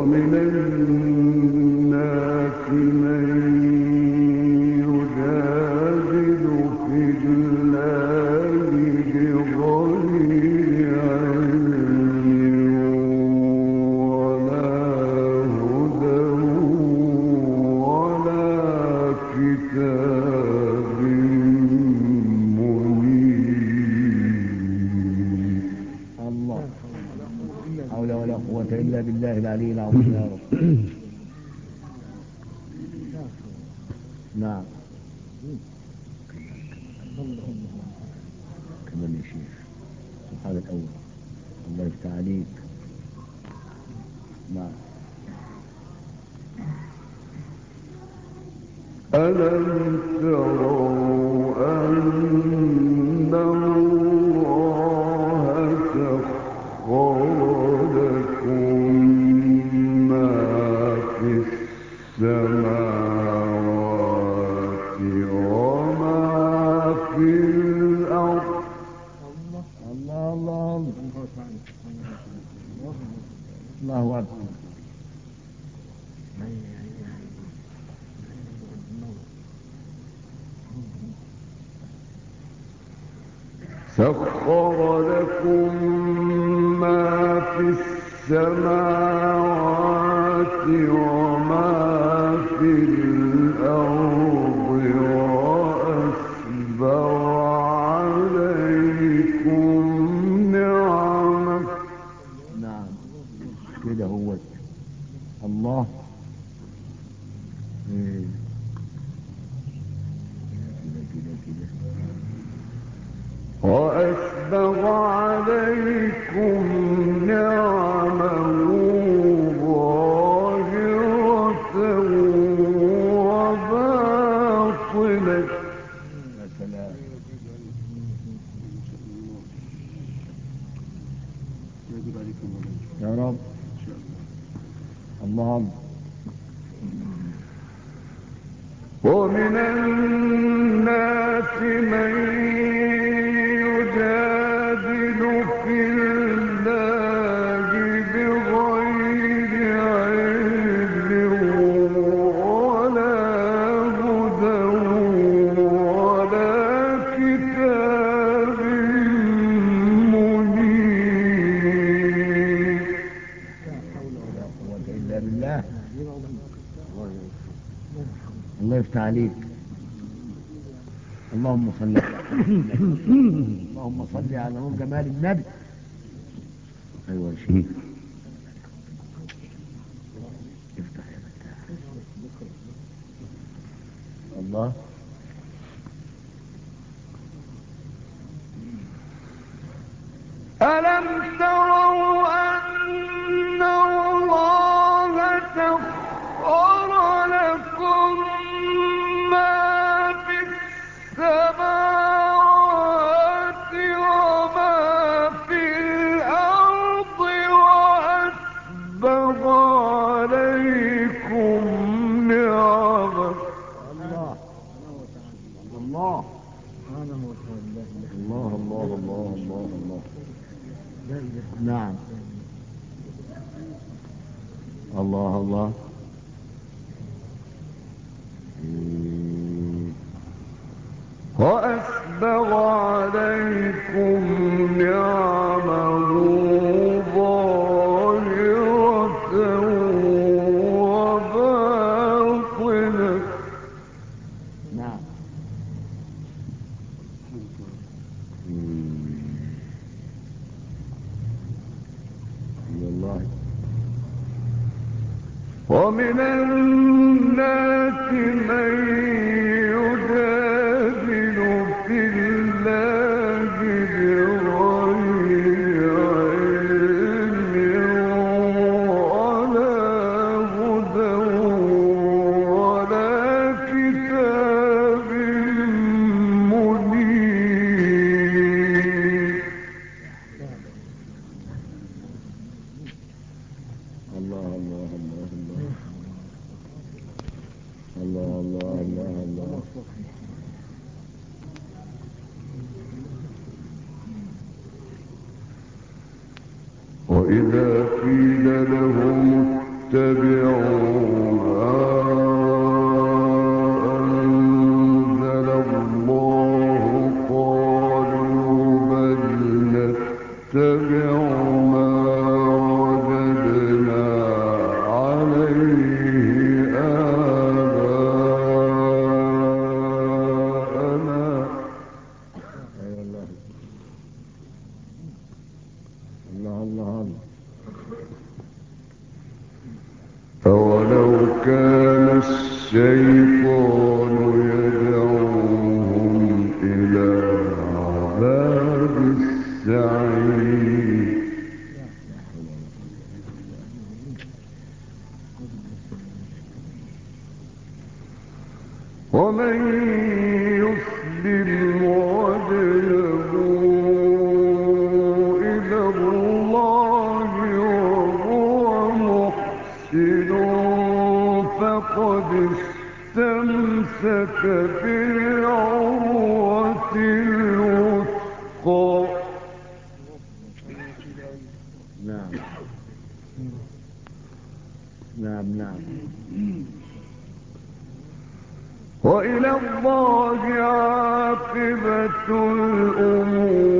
ومن لكم ما في السماوات من ومن يسلم وجهه فقد استمسك بالعروة الوثقى نعم نعم نعم وإلى الله عاقبة الأمور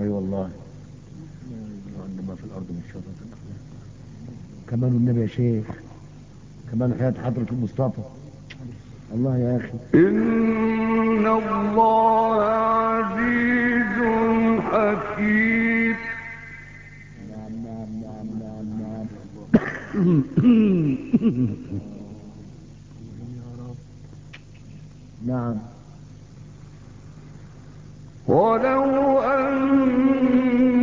اي والله. عندما في الارض من الاقلام كمان النبي يا شيخ كمان حياه حضره المصطفى. الله يا اخي إن الله عزيز حكيم. نعم نعم نعم نعم نعم نعم. ولو أن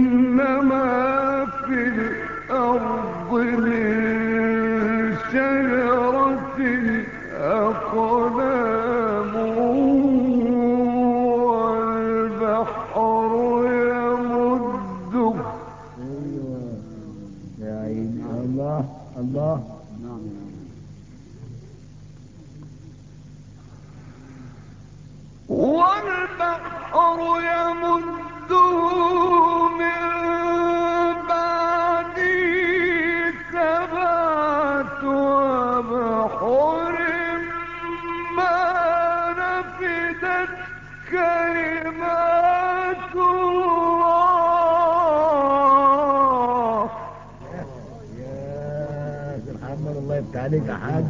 عليك حاج.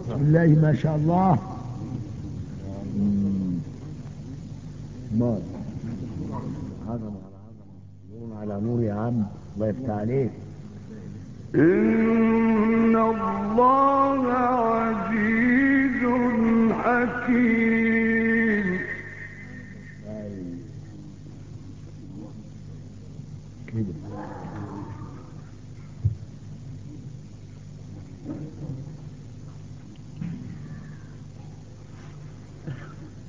بسم الله ما شاء الله. مال عظمة على عظمة نور على نور يا عم. الله يفتح عليك. إن الله عزيز حكيم كده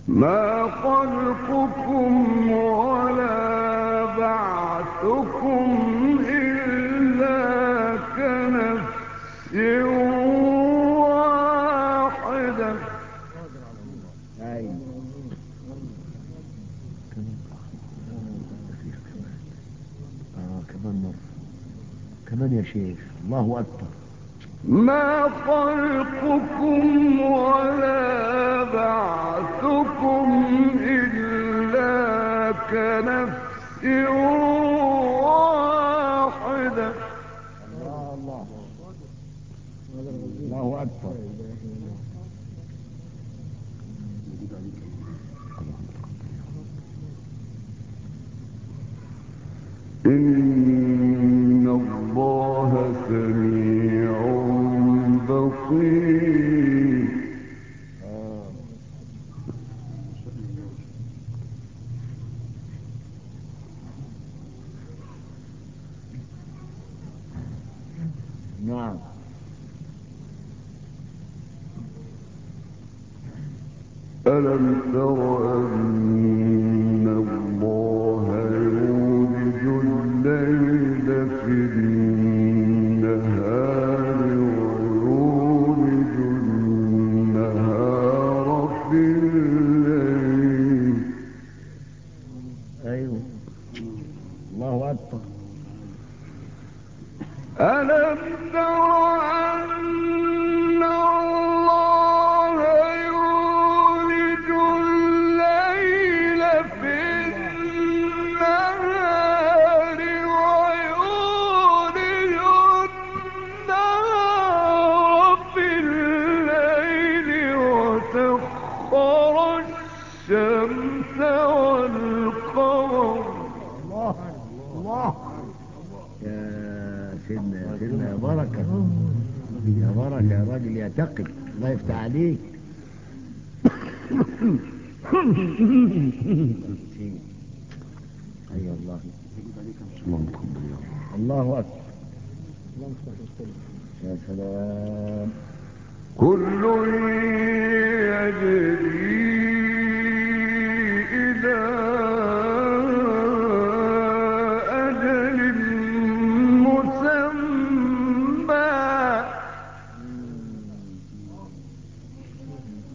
ما خلقكم ولا بعثكم إلا كنفس واحدة. ايوه اه كمان مرة كمان يا شيخ الله اكبر ما خلقكم ولا بعثكم كنفس واحدة. الله الله الله اكبر إن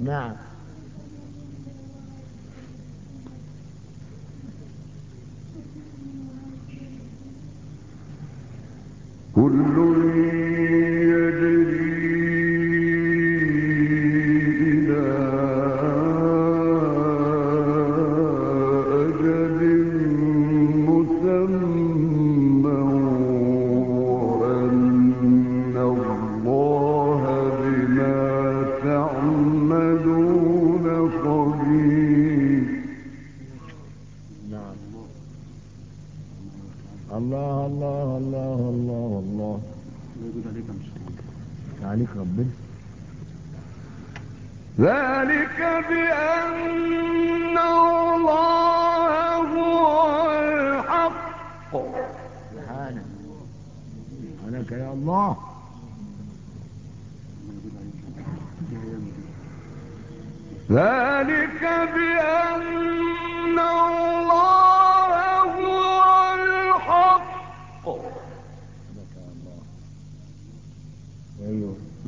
نعم كل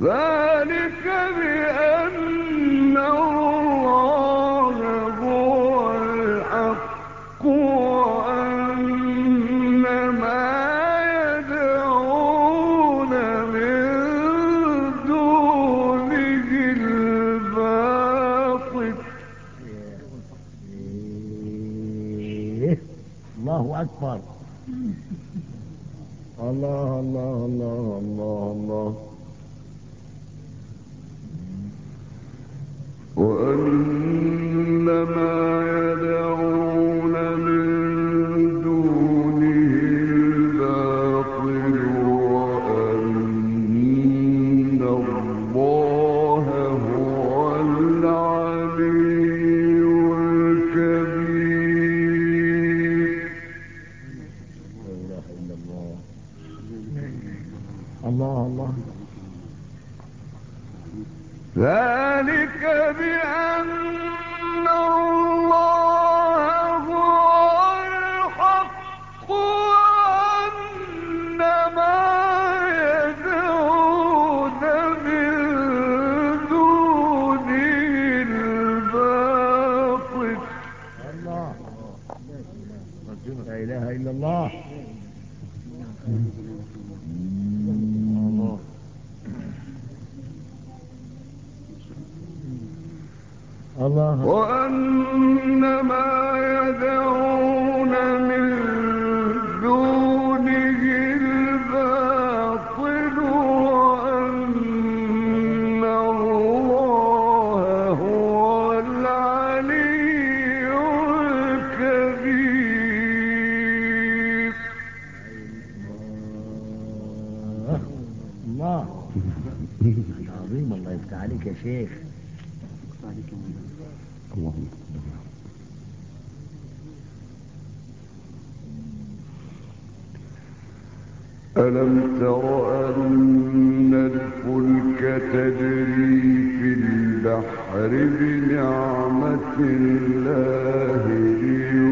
ذلك تجري في البحر بنعمة الله ليوم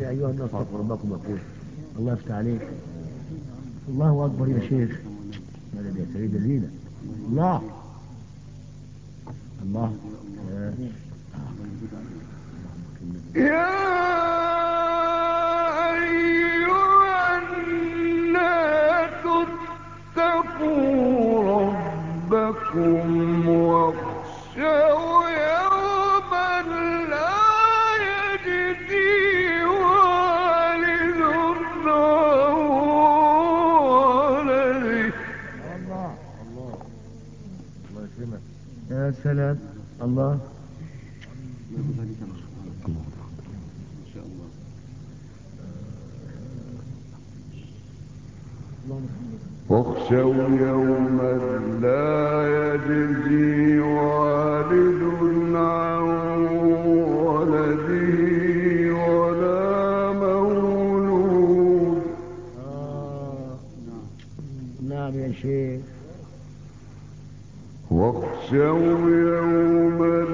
يا أيها الناس اتقوا ربكم يقول الله يفتح عليك. الله أكبر يا شيخ. ماذا يا سيد الزينة. الله. الله. يا ربكم. الثلاث الله. اخشوا يوما لا يجزي والد عن ولده ولا مولود. آه. نعم يا شيخ. واخشوا يوما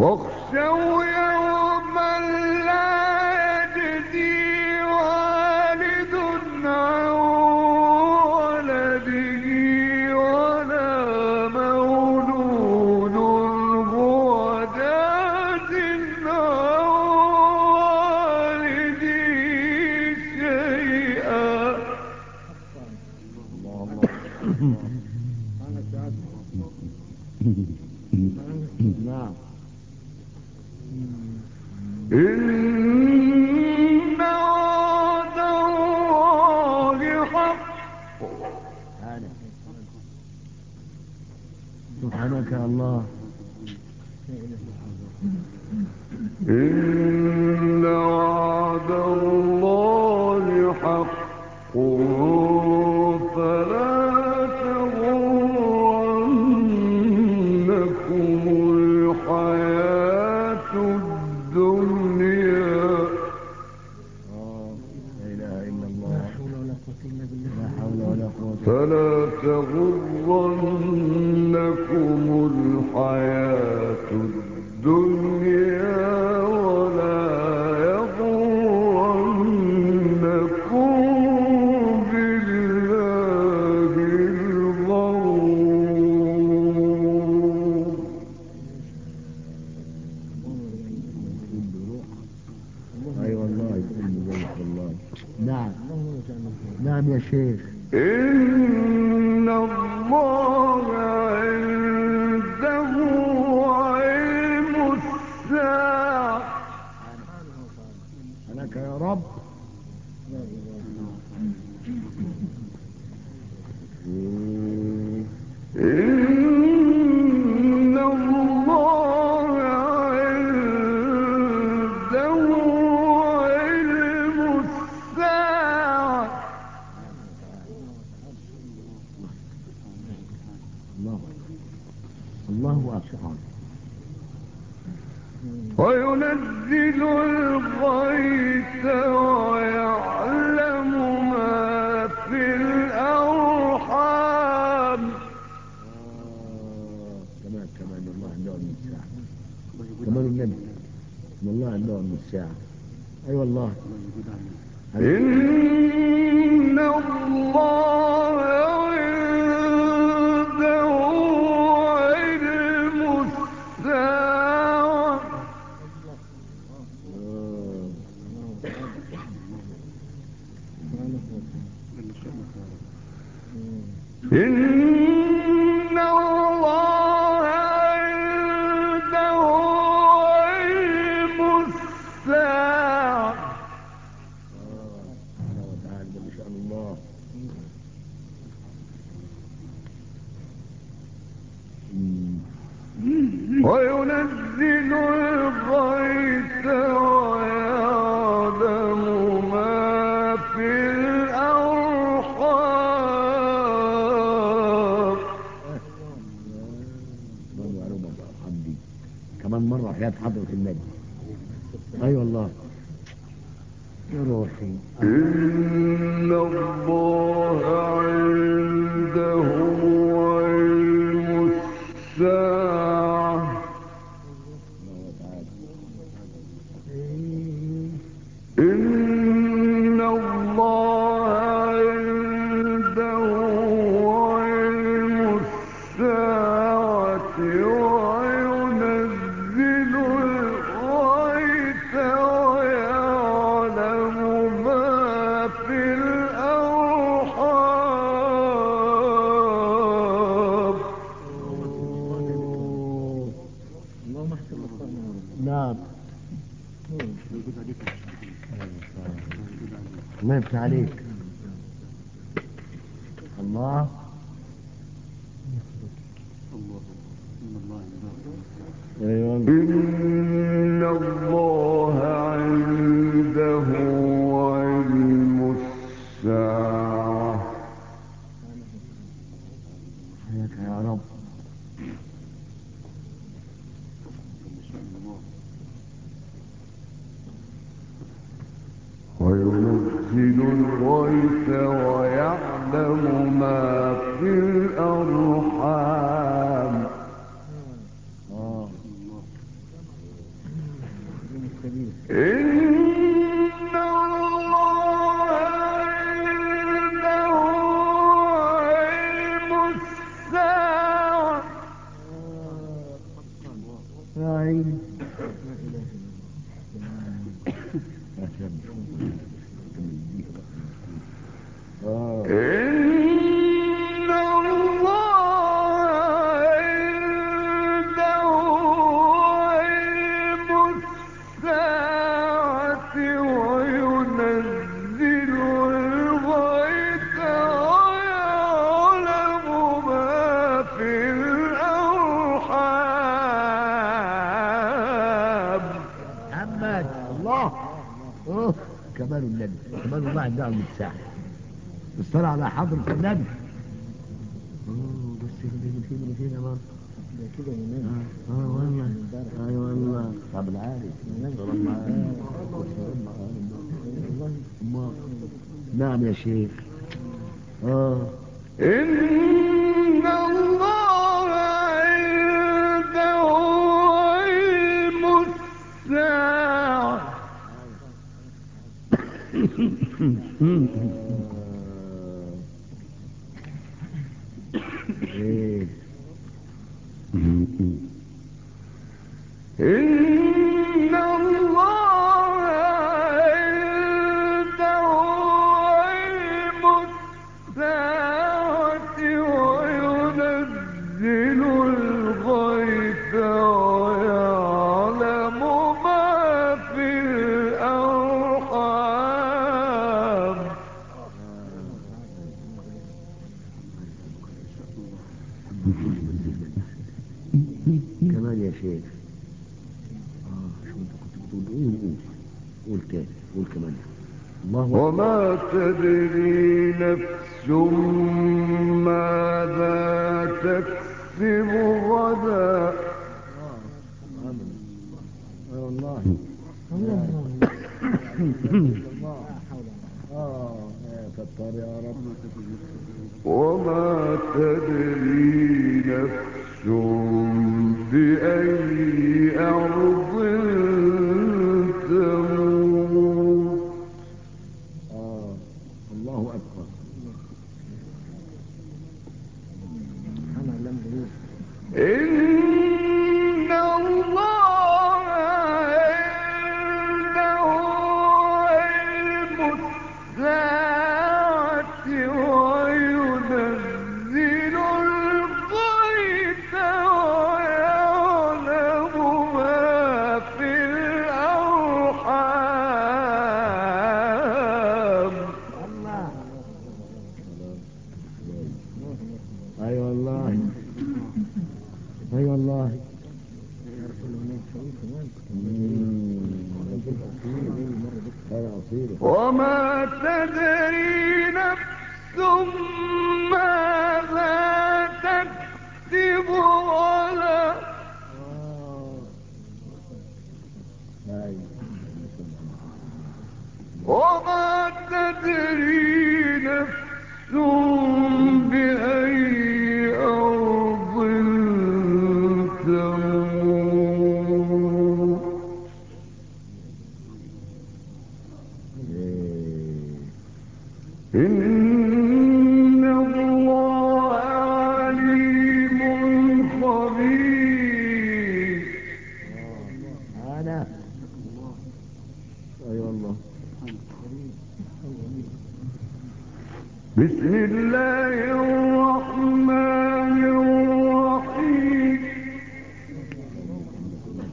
واخشوا يوم فلا تغرنكم الحياة الدنيا كمان مرة حياة في المادة أي والله. يا روحي. إن الله عنده الساعة الله كمال النبي كمال الله عنده علم الساعة الصلاة على حضرة النبي. بس كده فين فين يا ماما ده كده ينام اه والله اي والله طب العارف نعم يا شيخ. اه ہوں كمان يا شيخ اه شو انت كنت بتقول ايه وقول قول تاني قول كمان الله. وما تدري نفس ماذا تكسب غدا اه والله اه يا ستار يا رب وما تدري جو